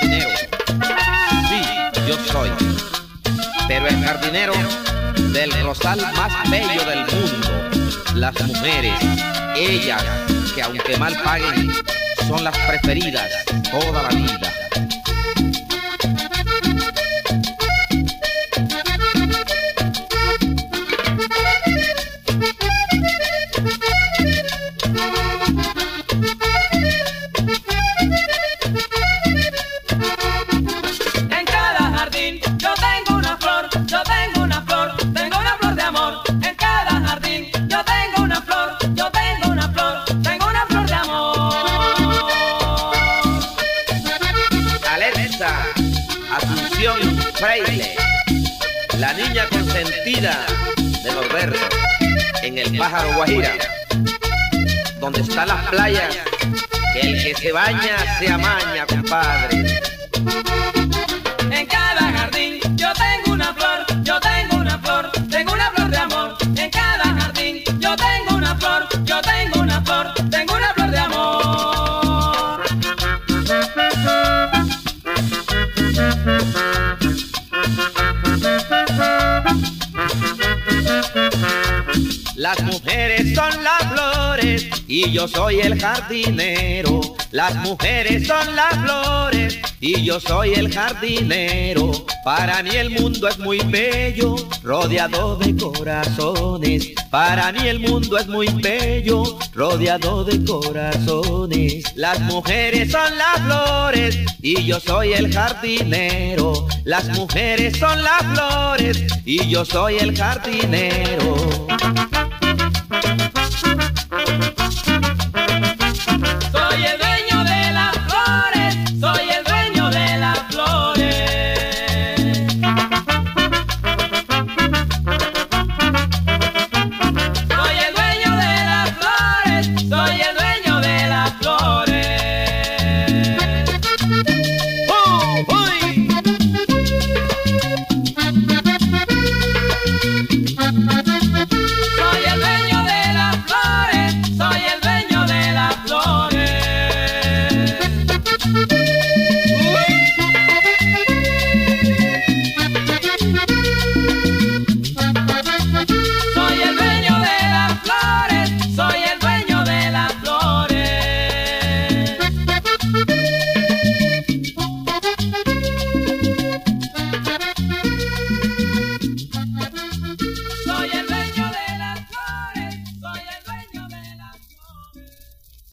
Sí, yo soy. Pero el jardinero del rosal más bello del mundo. Las mujeres, ellas que aunque mal paguen, son las preferidas toda la vida. La niña consentida de Norberto, en el pájaro Guajira, donde están las playas, que el que se baña se amaña, compadre. Mujeres son las flores y yo soy el jardinero. Las mujeres son las flores y yo soy el jardinero. Para mí el mundo es muy bello, rodeado de corazones. Para mí el mundo es muy bello, rodeado de corazones. Las mujeres son las flores y yo soy el jardinero. Las mujeres son las flores y yo soy el jardinero.